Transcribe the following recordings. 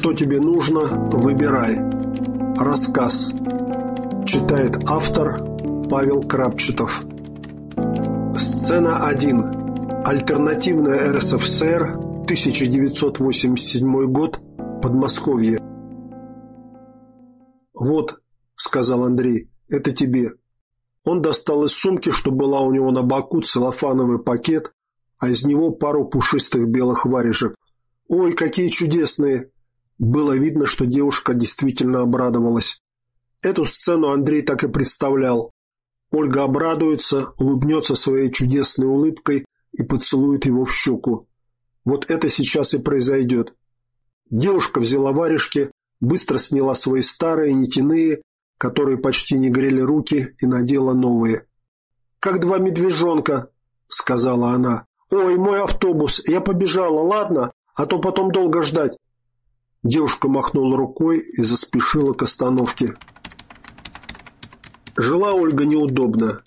Что тебе нужно, выбирай. Рассказ. Читает автор Павел Крапчетов. Сцена 1. Альтернативная РСФСР, 1987 год, Подмосковье. «Вот», — сказал Андрей, — «это тебе». Он достал из сумки, что была у него на боку, целлофановый пакет, а из него пару пушистых белых варежек. «Ой, какие чудесные!» Было видно, что девушка действительно обрадовалась. Эту сцену Андрей так и представлял. Ольга обрадуется, улыбнется своей чудесной улыбкой и поцелует его в щеку. Вот это сейчас и произойдет. Девушка взяла варежки, быстро сняла свои старые нитяные, которые почти не грели руки, и надела новые. «Как два медвежонка», — сказала она. «Ой, мой автобус, я побежала, ладно, а то потом долго ждать». Девушка махнула рукой и заспешила к остановке. Жила Ольга неудобно.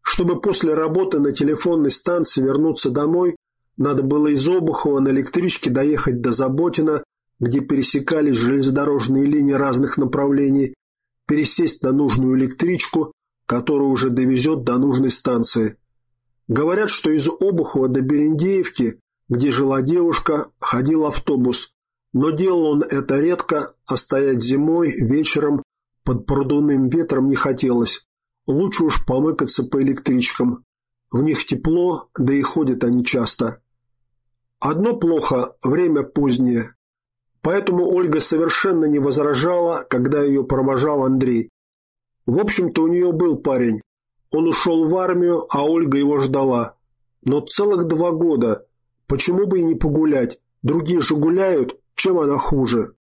Чтобы после работы на телефонной станции вернуться домой, надо было из Обухова на электричке доехать до Заботина, где пересекались железнодорожные линии разных направлений, пересесть на нужную электричку, которая уже довезет до нужной станции. Говорят, что из Обухова до Берендеевки, где жила девушка, ходил автобус, но делал он это редко, а стоять зимой, вечером, под продувным ветром не хотелось. Лучше уж помыкаться по электричкам. В них тепло, да и ходят они часто. Одно плохо – время позднее. Поэтому Ольга совершенно не возражала, когда ее провожал Андрей. В общем-то, у нее был парень. Он ушел в армию, а Ольга его ждала. Но целых два года. Почему бы и не погулять? Другие же гуляют, чем она хуже?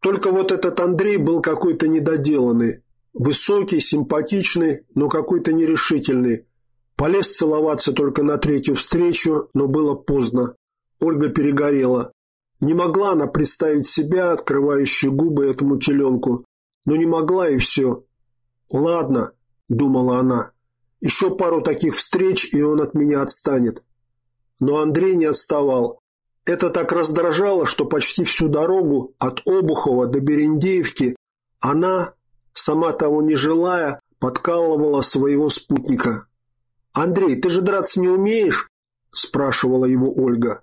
Только вот этот Андрей был какой-то недоделанный. Высокий, симпатичный, но какой-то нерешительный. Полез целоваться только на третью встречу, но было поздно. Ольга перегорела. Не могла она представить себя, открывающей губы этому теленку. Но не могла и все. «Ладно», — думала она, — «еще пару таких встреч, и он от меня отстанет». Но Андрей не отставал. Это так раздражало, что почти всю дорогу от Обухова до Берендеевки она, сама того не желая, подкалывала своего спутника. «Андрей, ты же драться не умеешь?» – спрашивала его Ольга.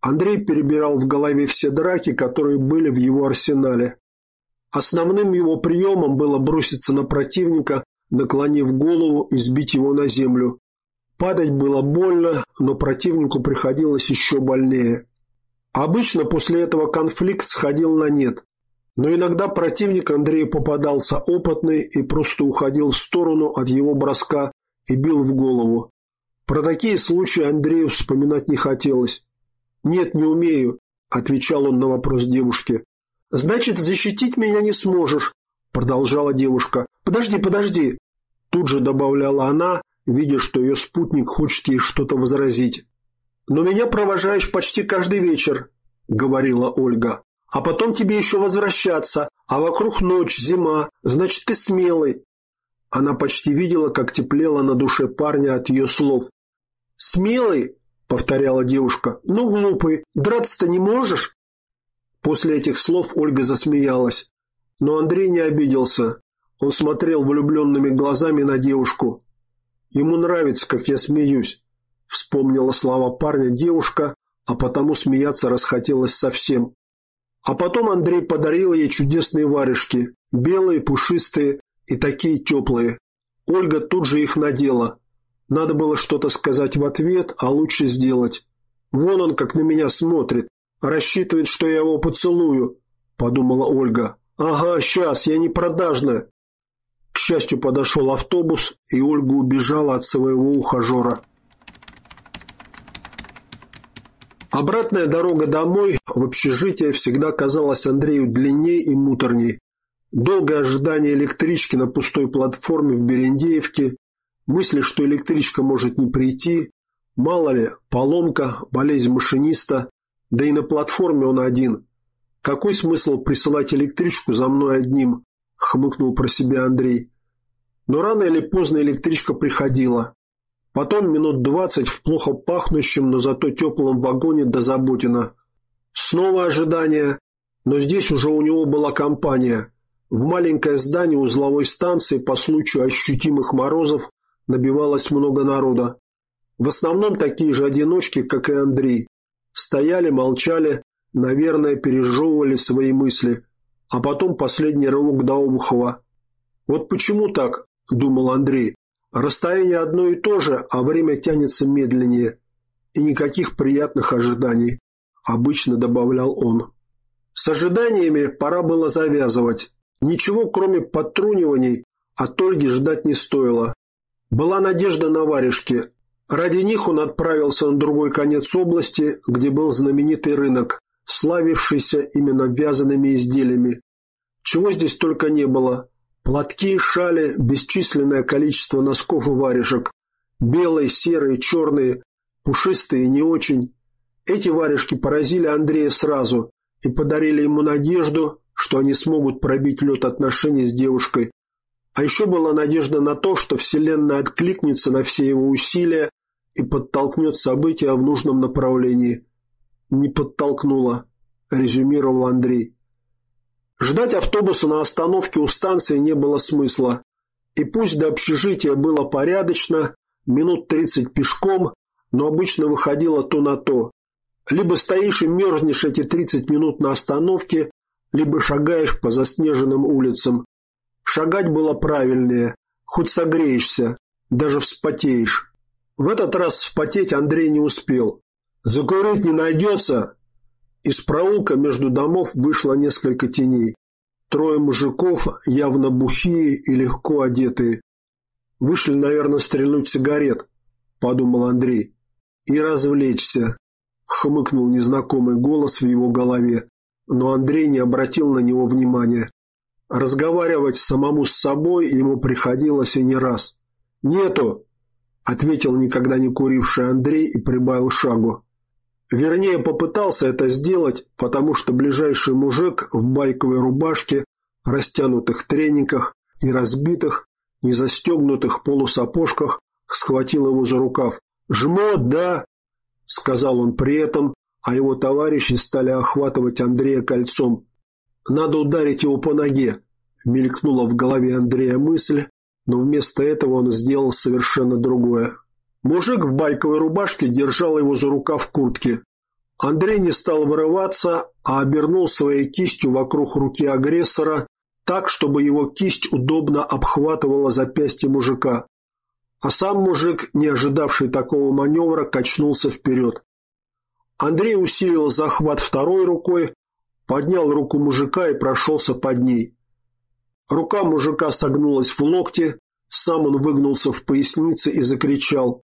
Андрей перебирал в голове все драки, которые были в его арсенале. Основным его приемом было броситься на противника, наклонив голову и сбить его на землю. Падать было больно, но противнику приходилось еще больнее. Обычно после этого конфликт сходил на нет. Но иногда противник Андрею попадался опытный и просто уходил в сторону от его броска и бил в голову. Про такие случаи Андрею вспоминать не хотелось. «Нет, не умею», – отвечал он на вопрос девушки. «Значит, защитить меня не сможешь», – продолжала девушка. «Подожди, подожди», – тут же добавляла она, видя, что ее спутник хочет ей что-то возразить. «Но меня провожаешь почти каждый вечер», — говорила Ольга. «А потом тебе еще возвращаться, а вокруг ночь, зима, значит, ты смелый». Она почти видела, как теплело на душе парня от ее слов. «Смелый?» — повторяла девушка. «Ну, глупый, драться-то не можешь?» После этих слов Ольга засмеялась. Но Андрей не обиделся. Он смотрел влюбленными глазами на девушку. Ему нравится, как я смеюсь. Вспомнила слова парня девушка, а потому смеяться расхотелось совсем. А потом Андрей подарил ей чудесные варежки, белые, пушистые и такие теплые. Ольга тут же их надела. Надо было что-то сказать в ответ, а лучше сделать. Вон он как на меня смотрит, рассчитывает, что я его поцелую, подумала Ольга. Ага, сейчас, я не продажная. К счастью, подошел автобус, и Ольга убежала от своего ухажера. Обратная дорога домой в общежитие всегда казалась Андрею длиннее и муторней. Долгое ожидание электрички на пустой платформе в Берендеевке, мысли, что электричка может не прийти, мало ли, поломка, болезнь машиниста, да и на платформе он один. Какой смысл присылать электричку за мной одним? – хмыкнул про себя Андрей. Но рано или поздно электричка приходила. Потом минут двадцать в плохо пахнущем, но зато теплом вагоне до Заботина. Снова ожидание. Но здесь уже у него была компания. В маленькое здание узловой станции по случаю ощутимых морозов набивалось много народа. В основном такие же одиночки, как и Андрей. Стояли, молчали, наверное, пережевывали свои мысли. А потом последний рывок до Обухова. «Вот почему так?» – думал Андрей. «Расстояние одно и то же, а время тянется медленнее. И никаких приятных ожиданий», – обычно добавлял он. С ожиданиями пора было завязывать. Ничего, кроме подтруниваний, от Ольги ждать не стоило. Была надежда на варежки. Ради них он отправился на другой конец области, где был знаменитый рынок, славившийся именно вязаными изделиями. Чего здесь только не было. Платки, шали, бесчисленное количество носков и варежек. Белые, серые, черные, пушистые не очень. Эти варежки поразили Андрея сразу и подарили ему надежду, что они смогут пробить лед отношений с девушкой. А еще была надежда на то, что Вселенная откликнется на все его усилия и подтолкнет события в нужном направлении. Не подтолкнула, резюмировал Андрей. Ждать автобуса на остановке у станции не было смысла. И пусть до общежития было порядочно, минут тридцать пешком, но обычно выходило то на то. Либо стоишь и мерзнешь эти тридцать минут на остановке, либо шагаешь по заснеженным улицам. Шагать было правильнее, хоть согреешься, даже вспотеешь. В этот раз вспотеть Андрей не успел. «Закурить не найдется?» Из проулка между домов вышло несколько теней. Трое мужиков, явно бухие и легко одетые. «Вышли, наверное, стрельнуть сигарет», – подумал Андрей. «И развлечься», – хмыкнул незнакомый голос в его голове но Андрей не обратил на него внимания. Разговаривать самому с собой ему приходилось и не раз. «Нету!» – ответил никогда не куривший Андрей и прибавил шагу. Вернее, попытался это сделать, потому что ближайший мужик в байковой рубашке, растянутых трениках и разбитых, незастегнутых полусапожках схватил его за рукав. «Жмот, да?» – сказал он при этом, а его товарищи стали охватывать Андрея кольцом. «Надо ударить его по ноге», – мелькнула в голове Андрея мысль, но вместо этого он сделал совершенно другое. Мужик в байковой рубашке держал его за рукав куртки. Андрей не стал вырываться, а обернул своей кистью вокруг руки агрессора так, чтобы его кисть удобно обхватывала запястье мужика. А сам мужик, не ожидавший такого маневра, качнулся вперед. Андрей усилил захват второй рукой, поднял руку мужика и прошелся под ней. Рука мужика согнулась в локте, сам он выгнулся в пояснице и закричал.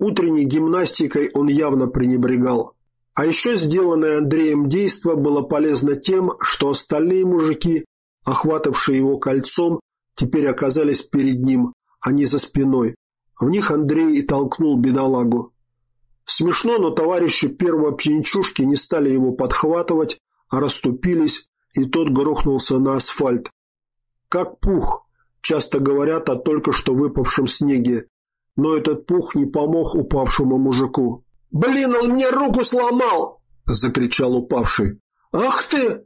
Утренней гимнастикой он явно пренебрегал. А еще сделанное Андреем действо было полезно тем, что остальные мужики, охватавшие его кольцом, теперь оказались перед ним, а не за спиной. В них Андрей и толкнул бедолагу. Смешно, но товарищи первого пьянчушки не стали его подхватывать, а расступились, и тот грохнулся на асфальт. Как пух, часто говорят о только что выпавшем снеге, но этот пух не помог упавшему мужику. «Блин, он мне руку сломал!» – закричал упавший. «Ах ты!»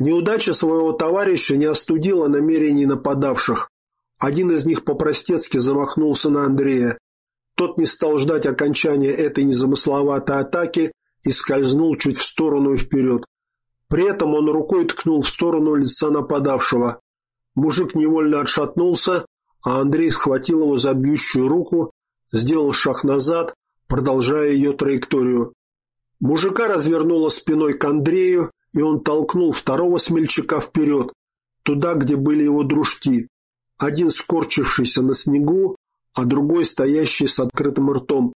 Неудача своего товарища не остудила намерений нападавших. Один из них по-простецки замахнулся на Андрея. Тот не стал ждать окончания этой незамысловатой атаки и скользнул чуть в сторону и вперед. При этом он рукой ткнул в сторону лица нападавшего. Мужик невольно отшатнулся, а Андрей схватил его за бьющую руку, сделал шаг назад, продолжая ее траекторию. Мужика развернуло спиной к Андрею, и он толкнул второго смельчака вперед, туда, где были его дружки. Один скорчившийся на снегу, а другой стоящий с открытым ртом.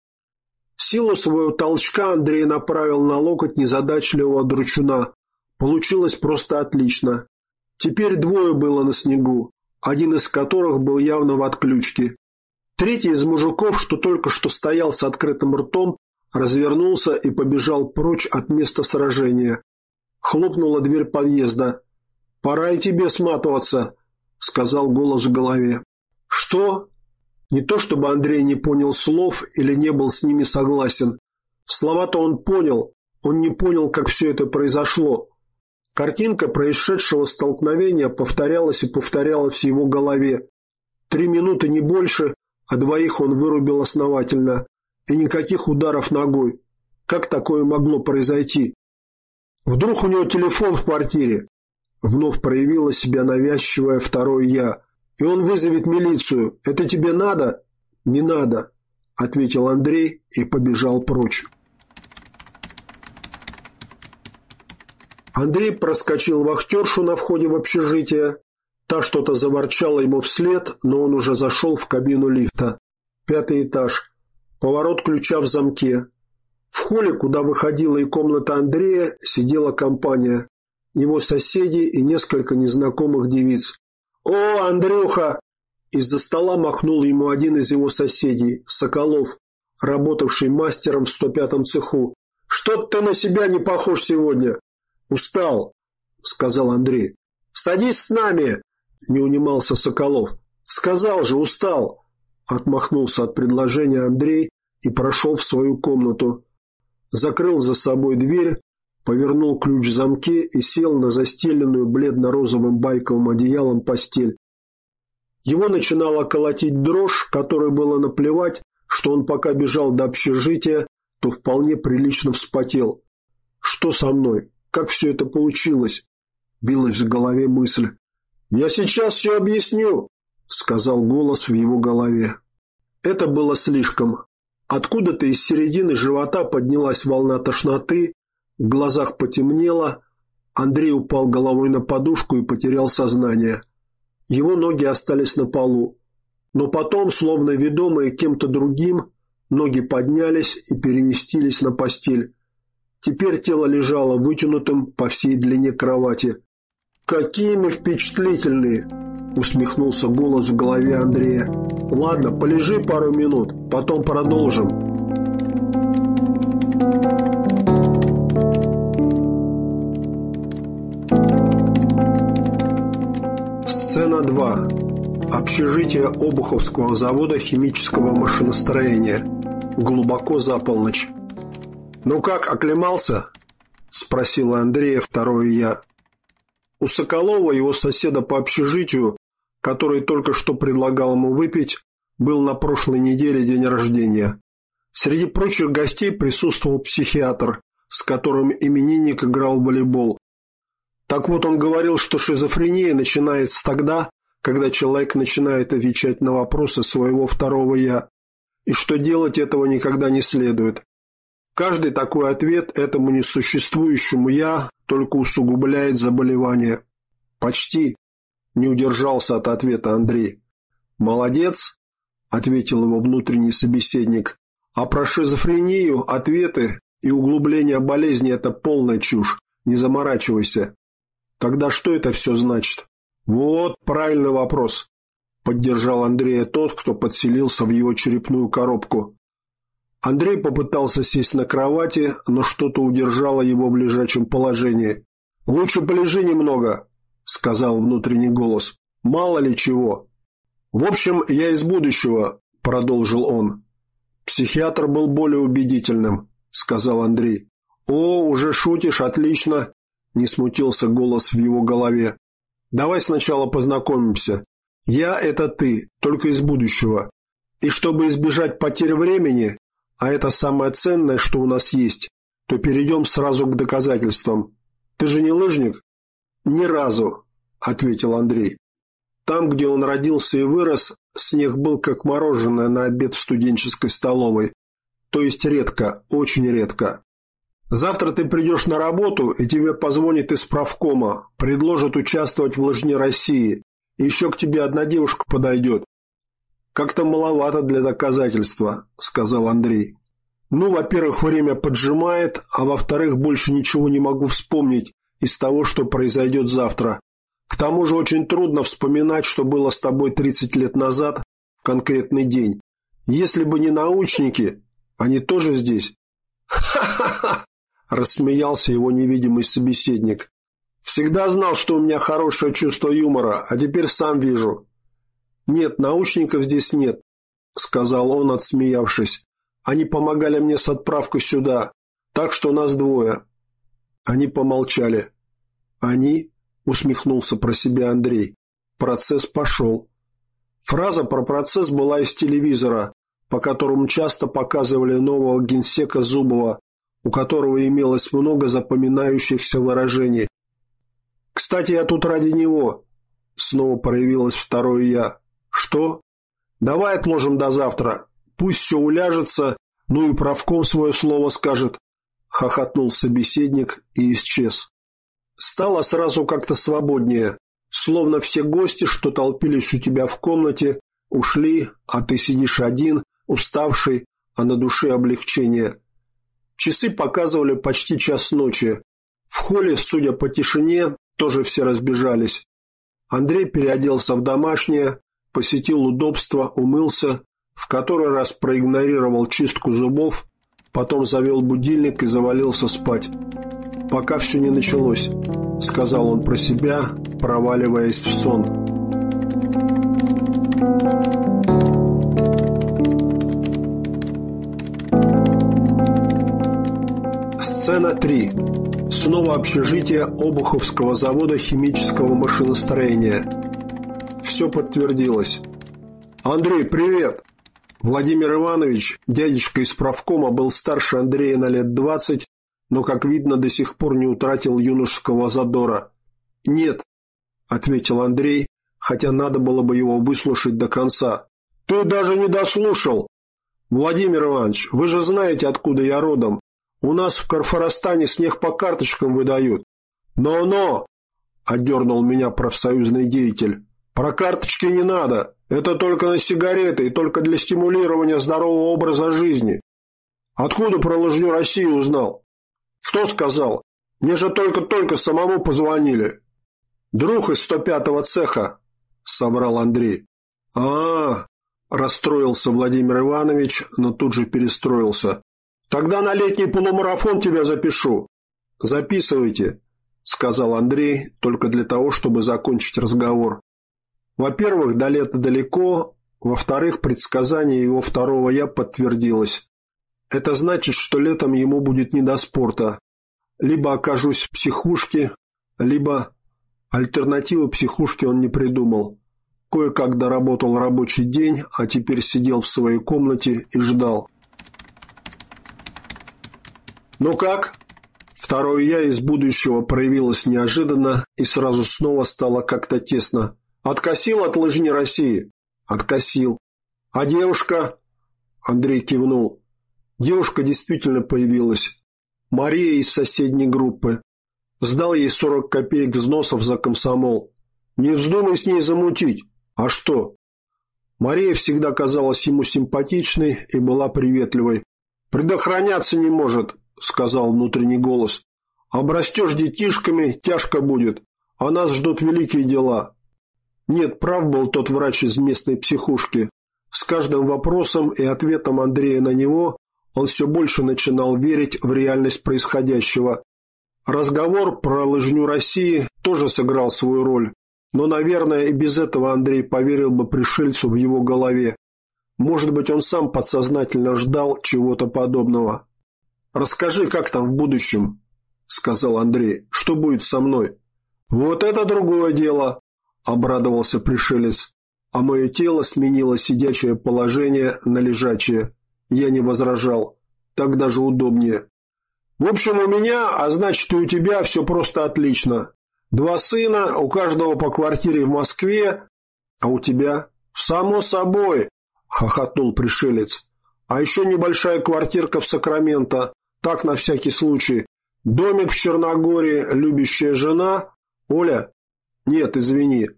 Силу своего толчка Андрей направил на локоть незадачливого дручуна. Получилось просто отлично. Теперь двое было на снегу, один из которых был явно в отключке. Третий из мужиков, что только что стоял с открытым ртом, развернулся и побежал прочь от места сражения. Хлопнула дверь подъезда. «Пора и тебе сматываться», — сказал голос в голове. «Что?» Не то чтобы Андрей не понял слов или не был с ними согласен. Слова-то он понял, он не понял, как все это произошло. Картинка происшедшего столкновения повторялась и повторялась в его голове. Три минуты не больше, а двоих он вырубил основательно. И никаких ударов ногой. Как такое могло произойти? Вдруг у него телефон в квартире? Вновь проявило себя навязчивое второе «я». И он вызовет милицию. Это тебе надо? Не надо, ответил Андрей и побежал прочь. Андрей проскочил вахтершу на входе в общежитие. Та что-то заворчала ему вслед, но он уже зашел в кабину лифта. Пятый этаж. Поворот ключа в замке. В холле, куда выходила и комната Андрея, сидела компания. Его соседи и несколько незнакомых девиц. «О, Андрюха!» Из-за стола махнул ему один из его соседей, Соколов, работавший мастером в 105-м цеху. «Что ты на себя не похож сегодня?» «Устал», — сказал Андрей. «Садись с нами!» — не унимался Соколов. «Сказал же, устал!» Отмахнулся от предложения Андрей и прошел в свою комнату. Закрыл за собой дверь, повернул ключ в замке и сел на застеленную бледно-розовым байковым одеялом постель. Его начинала колотить дрожь, которой было наплевать, что он пока бежал до общежития, то вполне прилично вспотел. «Что со мной? Как все это получилось?» Билась в голове мысль. «Я сейчас все объясню», — сказал голос в его голове. Это было слишком. Откуда-то из середины живота поднялась волна тошноты, в глазах потемнело, Андрей упал головой на подушку и потерял сознание. Его ноги остались на полу. Но потом, словно ведомые кем-то другим, ноги поднялись и переместились на постель. Теперь тело лежало вытянутым по всей длине кровати. «Какие мы впечатлительные!» – усмехнулся голос в голове Андрея. «Ладно, полежи пару минут, потом продолжим». Сцена 2. Общежитие Обуховского завода химического машиностроения. Глубоко за полночь. «Ну как, оклемался?» – спросила Андрея второе «я». У Соколова, его соседа по общежитию, который только что предлагал ему выпить, был на прошлой неделе день рождения. Среди прочих гостей присутствовал психиатр, с которым именинник играл в волейбол. Так вот, он говорил, что шизофрения начинается тогда, когда человек начинает отвечать на вопросы своего второго «я», и что делать этого никогда не следует. Каждый такой ответ этому несуществующему «я» только усугубляет заболевание. Почти. Не удержался от ответа Андрей. Молодец, ответил его внутренний собеседник. А про шизофрению ответы и углубление болезни – это полная чушь. Не заморачивайся. Тогда что это все значит? Вот правильный вопрос. Поддержал Андрея тот, кто подселился в его черепную коробку. Андрей попытался сесть на кровати, но что-то удержало его в лежачем положении. «Лучше полежи немного», — сказал внутренний голос. «Мало ли чего». «В общем, я из будущего», — продолжил он. «Психиатр был более убедительным», — сказал Андрей. «О, уже шутишь, отлично», — не смутился голос в его голове. «Давай сначала познакомимся. Я — это ты, только из будущего. И чтобы избежать потерь времени, а это самое ценное, что у нас есть, то перейдем сразу к доказательствам. Ты же не лыжник? Ни разу, ответил Андрей. Там, где он родился и вырос, снег был как мороженое на обед в студенческой столовой. То есть редко, очень редко. Завтра ты придешь на работу, и тебе позвонит из правкома, предложат участвовать в лыжне России. Еще к тебе одна девушка подойдет. «Как-то маловато для доказательства», — сказал Андрей. «Ну, во-первых, время поджимает, а во-вторых, больше ничего не могу вспомнить из того, что произойдет завтра. К тому же очень трудно вспоминать, что было с тобой 30 лет назад в конкретный день. Если бы не научники, они тоже здесь?» «Ха-ха-ха!» – рассмеялся его невидимый собеседник. «Всегда знал, что у меня хорошее чувство юмора, а теперь сам вижу. «Нет, научников здесь нет», — сказал он, отсмеявшись. «Они помогали мне с отправкой сюда, так что нас двое». Они помолчали. «Они?» – усмехнулся про себя Андрей. Процесс пошел. Фраза про процесс была из телевизора, по которому часто показывали нового генсека Зубова, у которого имелось много запоминающихся выражений. «Кстати, я тут ради него», – снова проявилось второе «я». «Что?» «Давай отложим до завтра. Пусть все уляжется, ну и правком свое слово скажет», – хохотнул собеседник и исчез. Стало сразу как-то свободнее, словно все гости, что толпились у тебя в комнате, ушли, а ты сидишь один, уставший, а на душе облегчение. Часы показывали почти час ночи. В холле, судя по тишине, тоже все разбежались. Андрей переоделся в домашнее, посетил удобство, умылся, в который раз проигнорировал чистку зубов, потом завел будильник и завалился спать. «Пока все не началось», — сказал он про себя, проваливаясь в сон. Сцена 3. Снова общежитие Обуховского завода химического машиностроения. Все подтвердилось. «Андрей, привет!» Владимир Иванович, дядечка из правкома, был старше Андрея на лет двадцать, но, как видно, до сих пор не утратил юношеского задора. «Нет», — ответил Андрей, хотя надо было бы его выслушать до конца. «Ты даже не дослушал!» «Владимир Иванович, вы же знаете, откуда я родом. У нас в Карфоростане снег по карточкам выдают». «Но-но!» — отдернул меня профсоюзный деятель. «Про карточки не надо. Это только на сигареты и только для стимулирования здорового образа жизни. Откуда про лыжню России узнал? Кто сказал? Мне же только-только самому позвонили. Друг из 105-го цеха, соврал Андрей. А, -а, а расстроился Владимир Иванович, но тут же перестроился. Тогда на летний полумарафон тебя запишу. Записывайте, сказал Андрей, только для того, чтобы закончить разговор. Во-первых, до лета далеко, во-вторых, предсказание его второго «я» подтвердилось. Это значит, что летом ему будет не до спорта. Либо окажусь в психушке, либо альтернативы психушке он не придумал. Кое-как доработал рабочий день, а теперь сидел в своей комнате и ждал. «Ну как?» Второе «я» из будущего проявилось неожиданно и сразу снова стало как-то тесно. Откосил от лыжни России? Откосил. А девушка? Андрей кивнул. Девушка действительно появилась. Мария из соседней группы. Сдал ей 40 копеек взносов за комсомол. Не вздумай с ней замутить. А что? Мария всегда казалась ему симпатичной и была приветливой. «Предохраняться не может», — сказал внутренний голос. «Обрастешь детишками, тяжко будет. А нас ждут великие дела. Нет, прав был тот врач из местной психушки. С каждым вопросом и ответом Андрея на него он все больше начинал верить в реальность происходящего. Разговор про лыжню России тоже сыграл свою роль, но, наверное, и без этого Андрей поверил бы пришельцу в его голове. Может быть, он сам подсознательно ждал чего-то подобного. «Расскажи, как там в будущем?» – сказал Андрей. «Что будет со мной?» «Вот это другое дело», – обрадовался пришелец, а мое тело сменило сидячее положение на лежачее. Я не возражал. Так даже удобнее. В общем, у меня, а значит и у тебя все просто отлично. Два сына, у каждого по квартире в Москве, а у тебя? Само собой, хохотнул пришелец. А еще небольшая квартирка в Сакраменто, так на всякий случай. Домик в Черногории, любящая жена. Оля, «Нет, извини.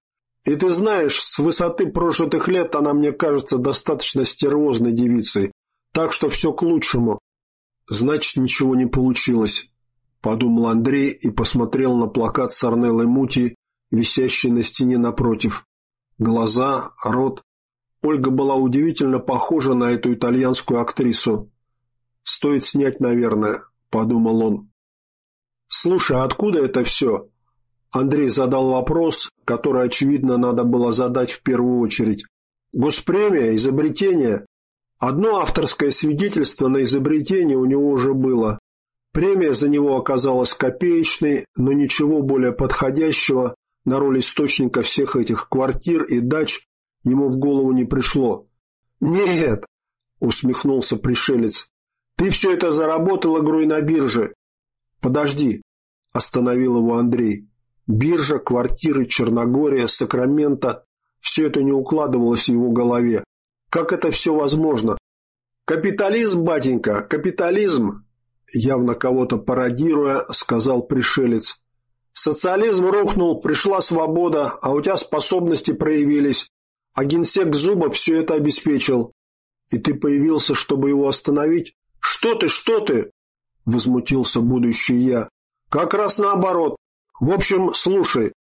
И ты знаешь, с высоты прожитых лет она мне кажется достаточно стервозной девицей, так что все к лучшему». «Значит, ничего не получилось», – подумал Андрей и посмотрел на плакат с Арнеллой Мути, висящий на стене напротив. Глаза, рот. Ольга была удивительно похожа на эту итальянскую актрису. «Стоит снять, наверное», – подумал он. «Слушай, а откуда это все?» Андрей задал вопрос, который, очевидно, надо было задать в первую очередь. Госпремия, изобретение. Одно авторское свидетельство на изобретение у него уже было. Премия за него оказалась копеечной, но ничего более подходящего на роль источника всех этих квартир и дач ему в голову не пришло. «Нет!» – усмехнулся пришелец. «Ты все это заработал игрой на бирже». «Подожди!» – остановил его Андрей. Биржа, квартиры, Черногория, Сакраменто – все это не укладывалось в его голове. Как это все возможно? «Капитализм, батенька, капитализм!» Явно кого-то пародируя, сказал пришелец. «Социализм рухнул, пришла свобода, а у тебя способности проявились. А генсек Зубов все это обеспечил. И ты появился, чтобы его остановить? Что ты, что ты?» Возмутился будущий я. «Как раз наоборот. В общем, слушай».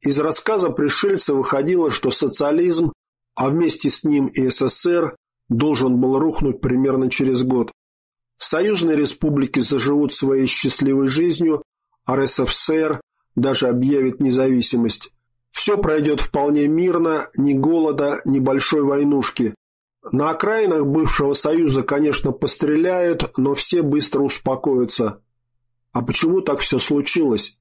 Из рассказа пришельца выходило, что социализм, а вместе с ним и СССР, должен был рухнуть примерно через год. Союзные республики заживут своей счастливой жизнью, а РСФСР даже объявит независимость. Все пройдет вполне мирно, ни голода, ни большой войнушки. На окраинах бывшего Союза, конечно, постреляют, но все быстро успокоятся. А почему так все случилось?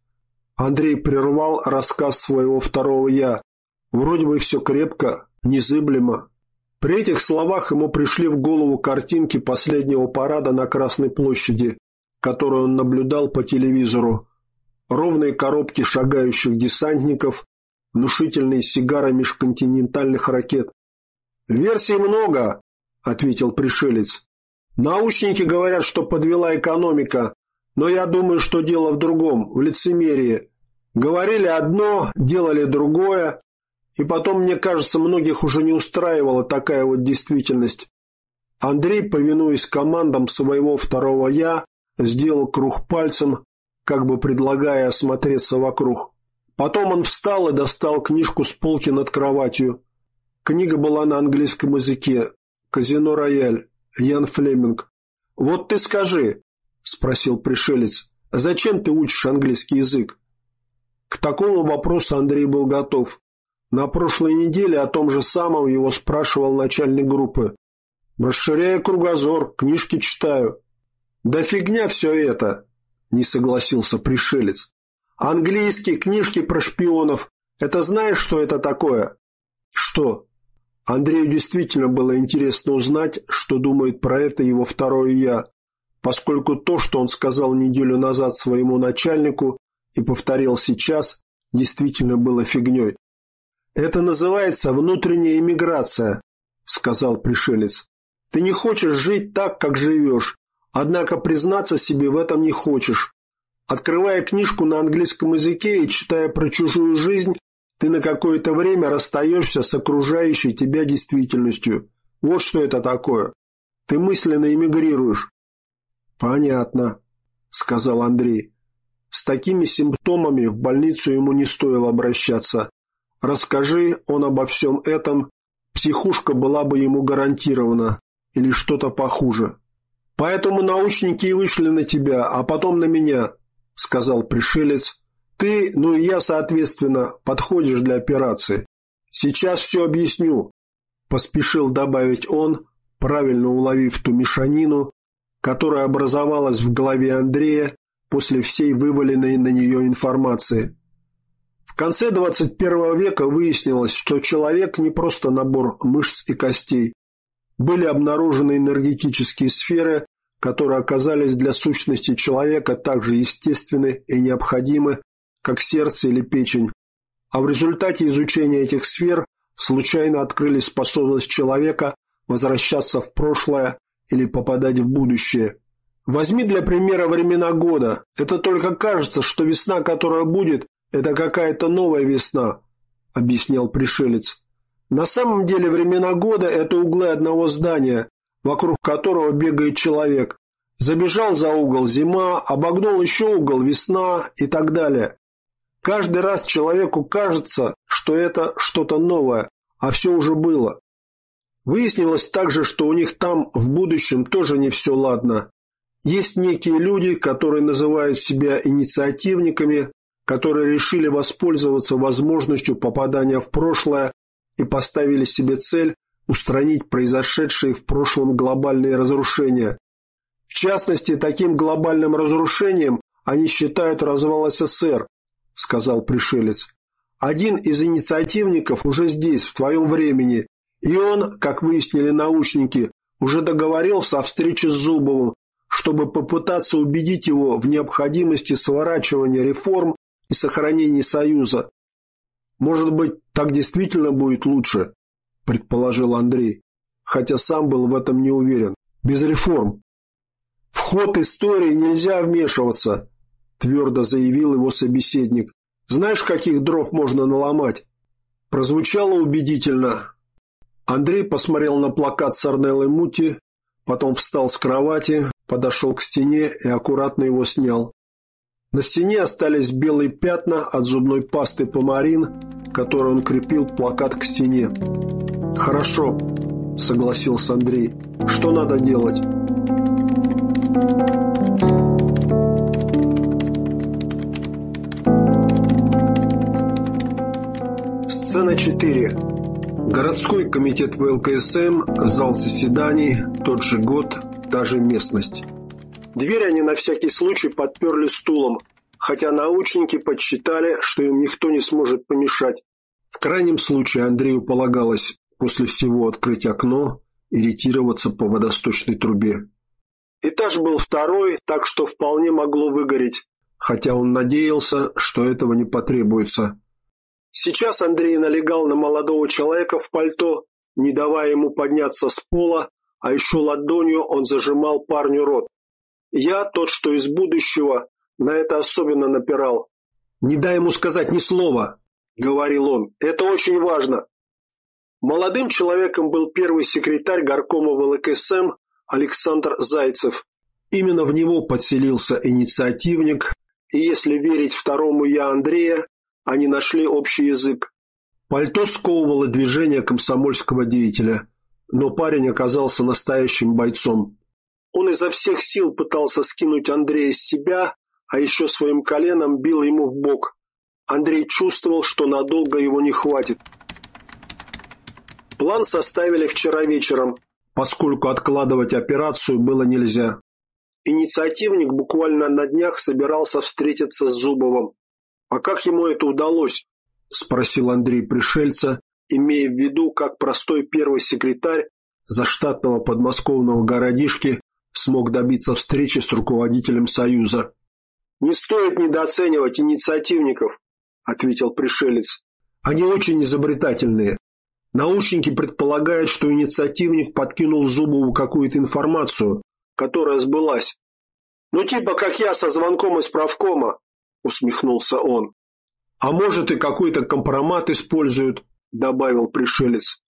Андрей прервал рассказ своего второго «я». Вроде бы все крепко, незыблемо. При этих словах ему пришли в голову картинки последнего парада на Красной площади, которую он наблюдал по телевизору. Ровные коробки шагающих десантников, внушительные сигары межконтинентальных ракет. «Версий много», — ответил пришелец. «Научники говорят, что подвела экономика, но я думаю, что дело в другом, в лицемерии. Говорили одно, делали другое, и потом, мне кажется, многих уже не устраивала такая вот действительность. Андрей, повинуясь командам своего второго «я», сделал круг пальцем, как бы предлагая осмотреться вокруг. Потом он встал и достал книжку с полки над кроватью. Книга была на английском языке. «Казино Рояль», Ян Флеминг. «Вот ты скажи», – спросил пришелец, – «зачем ты учишь английский язык?» К такому вопросу Андрей был готов. На прошлой неделе о том же самом его спрашивал начальник группы. «Расширяю кругозор, книжки читаю». «Да фигня все это», – не согласился пришелец. Английские книжки про шпионов. Это знаешь, что это такое? Что? Андрею действительно было интересно узнать, что думает про это его второе «я», поскольку то, что он сказал неделю назад своему начальнику и повторил сейчас, действительно было фигней. «Это называется внутренняя иммиграция», – сказал пришелец. «Ты не хочешь жить так, как живешь, однако признаться себе в этом не хочешь, Открывая книжку на английском языке и читая про чужую жизнь, ты на какое-то время расстаешься с окружающей тебя действительностью. Вот что это такое. Ты мысленно эмигрируешь. «Понятно», – сказал Андрей. С такими симптомами в больницу ему не стоило обращаться. Расскажи он обо всем этом, психушка была бы ему гарантирована, или что-то похуже. Поэтому научники и вышли на тебя, а потом на меня сказал пришелец. «Ты, ну и я, соответственно, подходишь для операции. Сейчас все объясню», – поспешил добавить он, правильно уловив ту мешанину, которая образовалась в голове Андрея после всей вываленной на нее информации. В конце 21 века выяснилось, что человек не просто набор мышц и костей. Были обнаружены энергетические сферы, которые оказались для сущности человека так же естественны и необходимы, как сердце или печень, а в результате изучения этих сфер случайно открыли способность человека возвращаться в прошлое или попадать в будущее. Возьми для примера времена года. Это только кажется, что весна, которая будет, это какая-то новая весна, объяснял пришелец. На самом деле времена года – это углы одного здания, вокруг которого бегает человек. Забежал за угол зима, обогнул еще угол весна и так далее. Каждый раз человеку кажется, что это что-то новое, а все уже было. Выяснилось также, что у них там в будущем тоже не все ладно. Есть некие люди, которые называют себя инициативниками, которые решили воспользоваться возможностью попадания в прошлое и поставили себе цель устранить произошедшие в прошлом глобальные разрушения. В частности, таким глобальным разрушением они считают развал СССР, сказал пришелец. Один из инициативников уже здесь, в твоем времени, и он, как выяснили научники, уже договорился о встрече с Зубовым, чтобы попытаться убедить его в необходимости сворачивания реформ и сохранения Союза. Может быть, так действительно будет лучше, предположил Андрей, хотя сам был в этом не уверен. Без реформ. В ход истории нельзя вмешиваться, твердо заявил его собеседник. Знаешь, каких дров можно наломать? Прозвучало убедительно. Андрей посмотрел на плакат с Арнеллой Мути, потом встал с кровати, подошел к стене и аккуратно его снял. На стене остались белые пятна от зубной пасты помарин, которой он крепил плакат к стене. «Хорошо», — согласился Андрей. «Что надо делать?» Сцена 4. Городской комитет ВЛКСМ, зал заседаний, тот же год, та же местность. Дверь они на всякий случай подперли стулом, хотя научники подсчитали, что им никто не сможет помешать. В крайнем случае Андрею полагалось после всего открыть окно и ретироваться по водосточной трубе. Этаж был второй, так что вполне могло выгореть, хотя он надеялся, что этого не потребуется. Сейчас Андрей налегал на молодого человека в пальто, не давая ему подняться с пола, а еще ладонью он зажимал парню рот. Я, тот, что из будущего, на это особенно напирал. «Не дай ему сказать ни слова», — говорил он. «Это очень важно». Молодым человеком был первый секретарь горкома ВЛКСМ Александр Зайцев. Именно в него подселился инициативник, и если верить второму «я» Андрея, они нашли общий язык. Пальто сковывало движение комсомольского деятеля, но парень оказался настоящим бойцом. Он изо всех сил пытался скинуть Андрея с себя, а еще своим коленом бил ему в бок. Андрей чувствовал, что надолго его не хватит. План составили вчера вечером, поскольку откладывать операцию было нельзя. Инициативник буквально на днях собирался встретиться с Зубовым. «А как ему это удалось?» – спросил Андрей пришельца, имея в виду, как простой первый секретарь заштатного подмосковного городишки смог добиться встречи с руководителем Союза. «Не стоит недооценивать инициативников», – ответил пришелец. «Они очень изобретательные. Научники предполагают, что инициативник подкинул Зубову какую-то информацию, которая сбылась. Ну типа как я со звонком из правкома», – усмехнулся он. «А может и какой-то компромат используют», – добавил пришелец.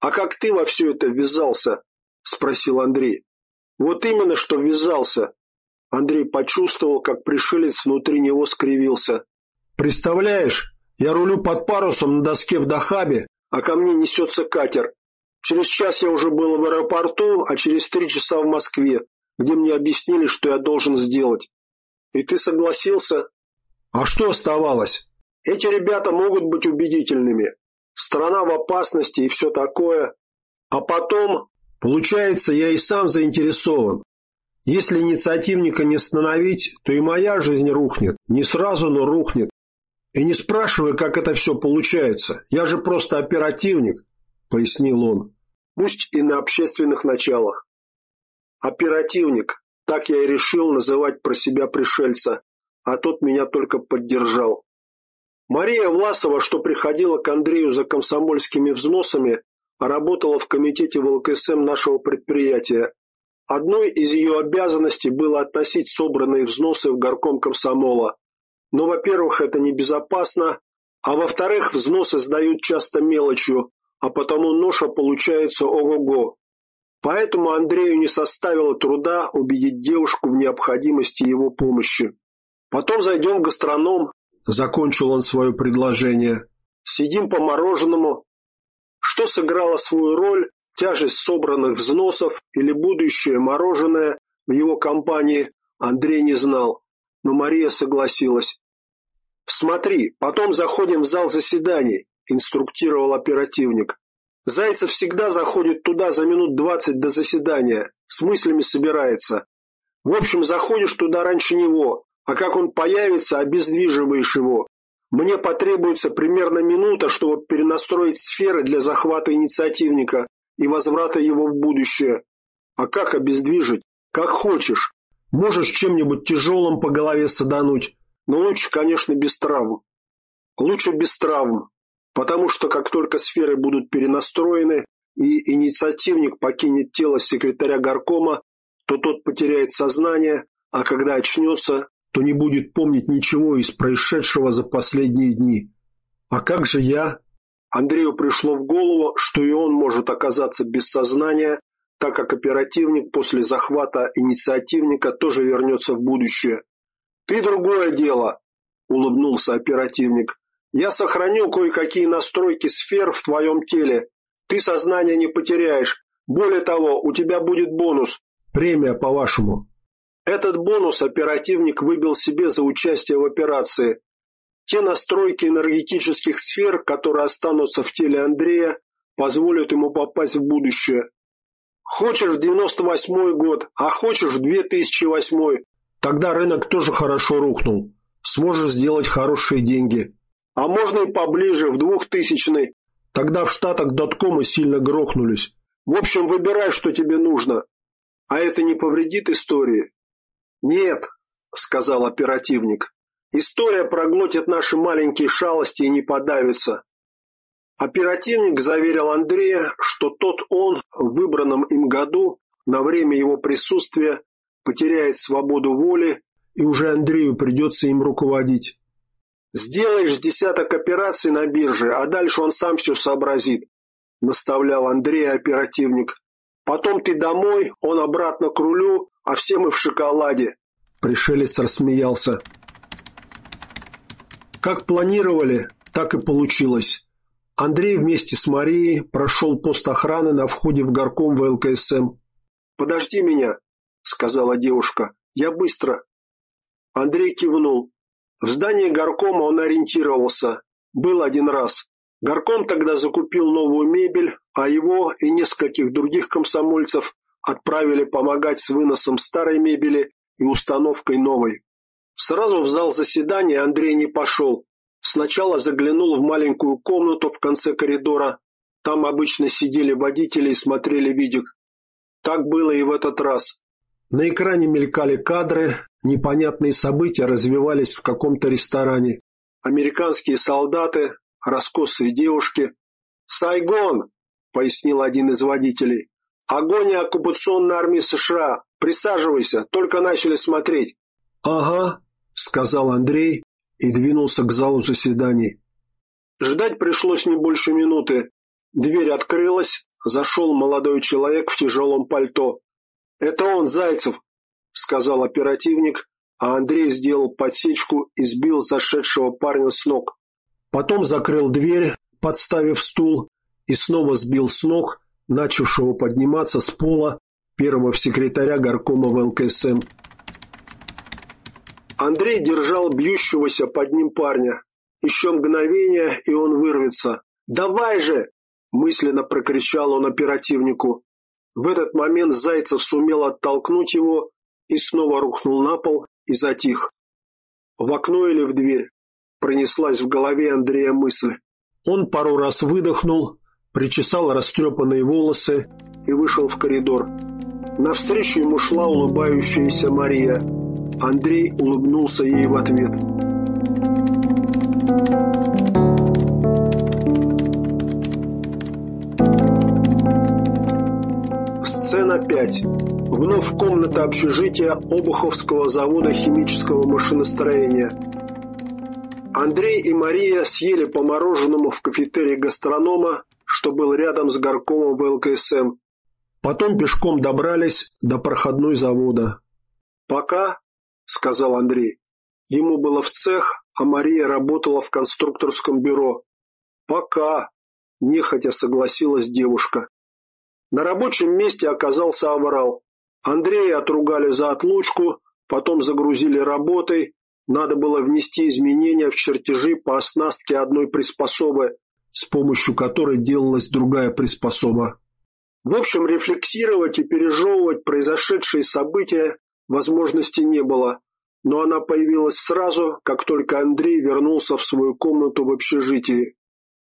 «А как ты во все это ввязался?» – спросил Андрей. Вот именно, что ввязался. Андрей почувствовал, как пришелец внутри него скривился. Представляешь, я рулю под парусом на доске в Дахабе, а ко мне несется катер. Через час я уже был в аэропорту, а через три часа в Москве, где мне объяснили, что я должен сделать. И ты согласился? А что оставалось? Эти ребята могут быть убедительными. Страна в опасности и все такое. А потом Получается, я и сам заинтересован. Если инициативника не остановить, то и моя жизнь рухнет. Не сразу, но рухнет. И не спрашивай, как это все получается. Я же просто оперативник, пояснил он. Пусть и на общественных началах. Оперативник, так я и решил называть про себя пришельца, а тот меня только поддержал. Мария Власова, что приходила к Андрею за комсомольскими взносами, работала в комитете ВЛКСМ нашего предприятия. Одной из ее обязанностей было относить собранные взносы в горком комсомола. Но, во-первых, это небезопасно, а во-вторых, взносы сдают часто мелочью, а потому ноша получается ого-го. Поэтому Андрею не составило труда убедить девушку в необходимости его помощи. Потом зайдем в гастроном, закончил он свое предложение. Сидим по мороженому, что сыграло свою роль тяжесть собранных взносов или будущее мороженое в его компании, Андрей не знал, но Мария согласилась. «Смотри, потом заходим в зал заседаний», – инструктировал оперативник. «Зайцев всегда заходит туда за минут двадцать до заседания, с мыслями собирается. В общем, заходишь туда раньше него, а как он появится, обездвиживаешь его. Мне потребуется примерно минута, чтобы перенастроить сферы для захвата инициативника и возврата его в будущее. А как обездвижить? Как хочешь. Можешь чем-нибудь тяжелым по голове садануть, но лучше, конечно, без травм. Лучше без травм, потому что как только сферы будут перенастроены и инициативник покинет тело секретаря горкома, то тот потеряет сознание, а когда очнется, то не будет помнить ничего из происшедшего за последние дни. А как же я? Андрею пришло в голову, что и он может оказаться без сознания, так как оперативник после захвата инициативника тоже вернется в будущее. «Ты другое дело», – улыбнулся оперативник. «Я сохраню кое-какие настройки сфер в твоем теле. Ты сознание не потеряешь. Более того, у тебя будет бонус. Премия, по-вашему». Этот бонус оперативник выбил себе за участие в операции. Те настройки энергетических сфер, которые останутся в теле Андрея, позволят ему попасть в будущее. Хочешь в 98 год, а хочешь в 2008. Тогда рынок тоже хорошо рухнул. Сможешь сделать хорошие деньги. А можно и поближе, в 2000 Тогда в Штатах доткомы сильно грохнулись. В общем, выбирай, что тебе нужно. А это не повредит истории? Нет, сказал оперативник. История проглотит наши маленькие шалости и не подавится. Оперативник заверил Андрея, что тот он в выбранном им году на время его присутствия потеряет свободу воли, и уже Андрею придется им руководить. «Сделаешь десяток операций на бирже, а дальше он сам все сообразит», – наставлял Андрей оперативник. «Потом ты домой, он обратно к рулю, а все мы в шоколаде». Пришелец рассмеялся. Как планировали, так и получилось. Андрей вместе с Марией прошел пост охраны на входе в горком ВЛКСМ. «Подожди меня», – сказала девушка. «Я быстро». Андрей кивнул. В здании горкома он ориентировался. Был один раз. Горком тогда закупил новую мебель, а его и нескольких других комсомольцев отправили помогать с выносом старой мебели и установкой новой. Сразу в зал заседания Андрей не пошел. Сначала заглянул в маленькую комнату в конце коридора. Там обычно сидели водители и смотрели видик. Так было и в этот раз. На экране мелькали кадры, непонятные события развивались в каком-то ресторане. Американские солдаты, раскосые девушки. «Сайгон!» – пояснил один из водителей. «Агония оккупационной армии США! Присаживайся, только начали смотреть!» «Ага», – сказал Андрей и двинулся к залу заседаний. Ждать пришлось не больше минуты. Дверь открылась, зашел молодой человек в тяжелом пальто. «Это он, Зайцев», — сказал оперативник, а Андрей сделал подсечку и сбил зашедшего парня с ног. Потом закрыл дверь, подставив стул, и снова сбил с ног, начавшего подниматься с пола первого секретаря горкома ВЛКСМ. Андрей держал бьющегося под ним парня. Еще мгновение, и он вырвется. «Давай же!» – мысленно прокричал он оперативнику. В этот момент Зайцев сумел оттолкнуть его и снова рухнул на пол и затих. В окно или в дверь пронеслась в голове Андрея мысль. Он пару раз выдохнул, причесал растрепанные волосы и вышел в коридор. Навстречу ему шла улыбающаяся Мария. Андрей улыбнулся ей в ответ. Сцена 5. Вновь комната общежития Обуховского завода химического машиностроения. Андрей и Мария съели по мороженому в кафетерии гастронома, что был рядом с горкомом ВЛКСМ. Потом пешком добрались до проходной завода. «Пока», — сказал Андрей. Ему было в цех, а Мария работала в конструкторском бюро. «Пока», — нехотя согласилась девушка. На рабочем месте оказался аврал. Андрея отругали за отлучку, потом загрузили работой. Надо было внести изменения в чертежи по оснастке одной приспособы, с помощью которой делалась другая приспособа. В общем, рефлексировать и пережевывать произошедшие события возможности не было, но она появилась сразу, как только Андрей вернулся в свою комнату в общежитии.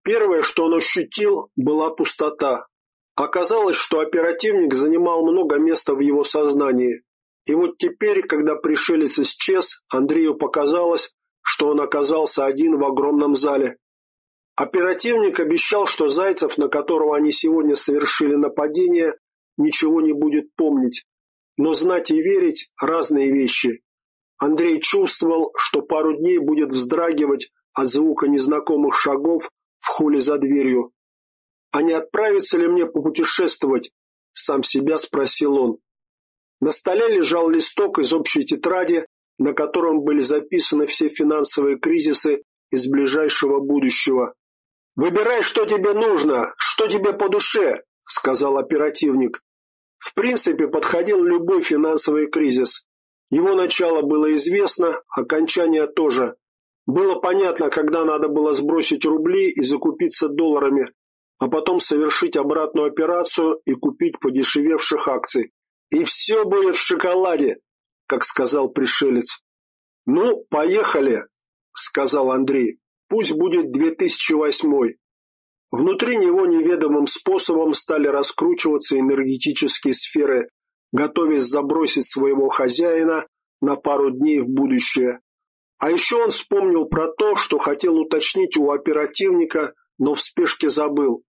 Первое, что он ощутил, была пустота. Оказалось, что оперативник занимал много места в его сознании. И вот теперь, когда пришелец исчез, Андрею показалось, что он оказался один в огромном зале. Оперативник обещал, что Зайцев, на которого они сегодня совершили нападение, ничего не будет помнить. Но знать и верить – разные вещи. Андрей чувствовал, что пару дней будет вздрагивать от звука незнакомых шагов в холле за дверью. «А не отправится ли мне попутешествовать?» – сам себя спросил он. На столе лежал листок из общей тетради, на котором были записаны все финансовые кризисы из ближайшего будущего. «Выбирай, что тебе нужно, что тебе по душе», – сказал оперативник. В принципе, подходил любой финансовый кризис. Его начало было известно, окончание тоже. Было понятно, когда надо было сбросить рубли и закупиться долларами, а потом совершить обратную операцию и купить подешевевших акций. И все будет в шоколаде, как сказал пришелец. «Ну, поехали», — сказал Андрей. «Пусть будет 2008 Внутри него неведомым способом стали раскручиваться энергетические сферы, готовясь забросить своего хозяина на пару дней в будущее. А еще он вспомнил про то, что хотел уточнить у оперативника, но в спешке забыл.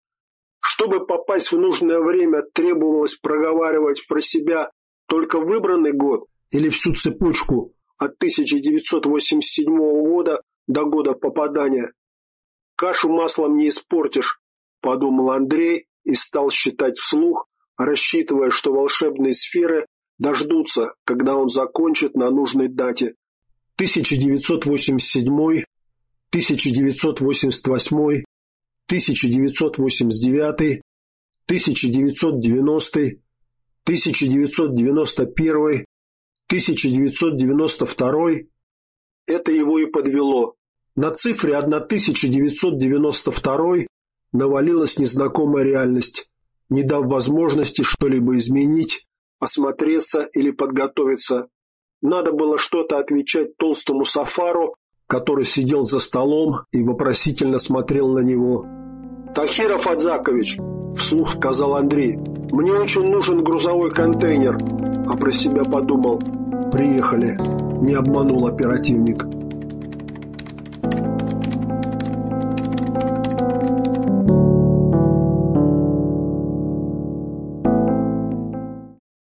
Чтобы попасть в нужное время, требовалось проговаривать про себя только выбранный год или всю цепочку от 1987 года до года попадания. Кашу маслом не испортишь, подумал Андрей и стал считать вслух, рассчитывая, что волшебные сферы дождутся, когда он закончит на нужной дате. 1987, 1988, 1989, 1990, 1991, 1992. Это его и подвело. На цифре 1992 навалилась незнакомая реальность, не дав возможности что-либо изменить, осмотреться или подготовиться. Надо было что-то отвечать толстому Сафару, который сидел за столом и вопросительно смотрел на него. «Тахиров Адзакович», – вслух сказал Андрей, – «мне очень нужен грузовой контейнер», а про себя подумал – «приехали», – не обманул оперативник.